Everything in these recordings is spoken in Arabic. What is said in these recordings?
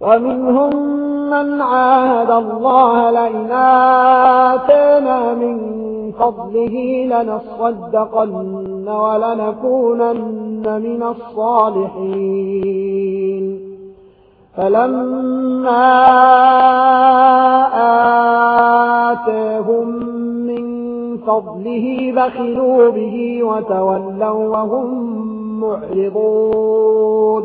ومنهم من عاهد الله لئن آتينا من فضله لنصدقن ولنكونن من الصالحين. فلما آتاهم من فضله بخلوا به وتولوا وهم معرضون.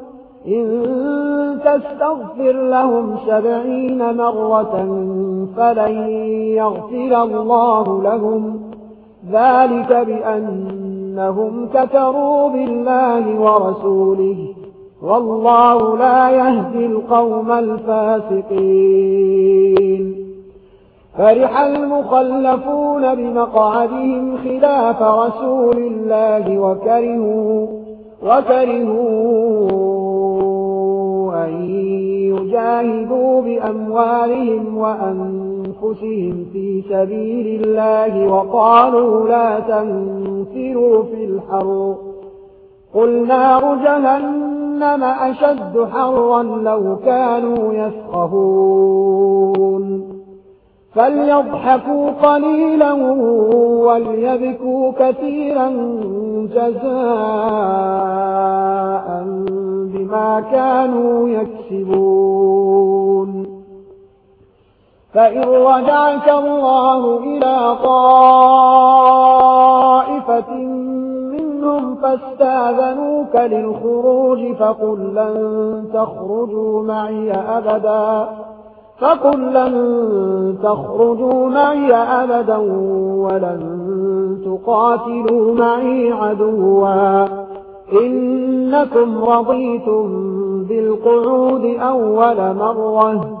إن تستغفر لهم سبعين مرة فلن يغفر الله لهم. ذلك بأنهم كتروا بالله ورسوله. والله لا يهدي القوم الفاسقين. فرح المخلفون بمقعدهم خلاف رسول الله وكرهوا وكرهوا أموالهم وأنفسهم في سبيل الله وقالوا لا تنفروا في الحر. قل نار جهنم أشد حرا لو كانوا يفقهون. فليضحكوا قليلا وليبكوا كثيرا جزاء بما كانوا يكسبون. فإن رجعك الله إلى طائفة منهم فاستاذنوك للخروج فقل لن تخرجوا معي أبدا فقل لن تخرجوا معي أبدا ولن تقاتلوا معي عدوا إنكم رضيتم بالقعود أول مرة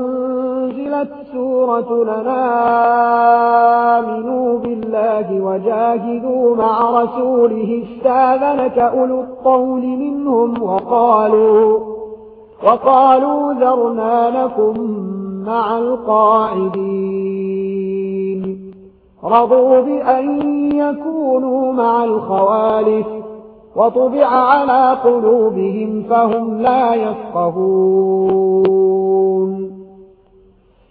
نزلت سورة لنا آمنوا بالله وجاهدوا مع رسوله استاذنك أولو الطول منهم وقالوا وقالوا ذرنا لكم مع القاعدين رضوا بأن يكونوا مع الخوالف وطبع على قلوبهم فهم لا يفقهون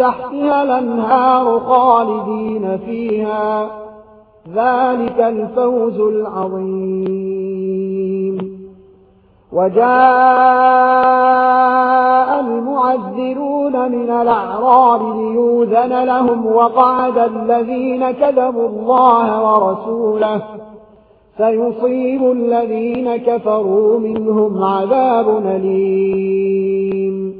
تحتها الأنهار خالدين فيها. ذلك الفوز العظيم. وجاء المعذرون من الأعراب ليوذن لهم وقعد الذين كذبوا الله ورسوله. سيصيب الذين كفروا منهم عذاب أليم.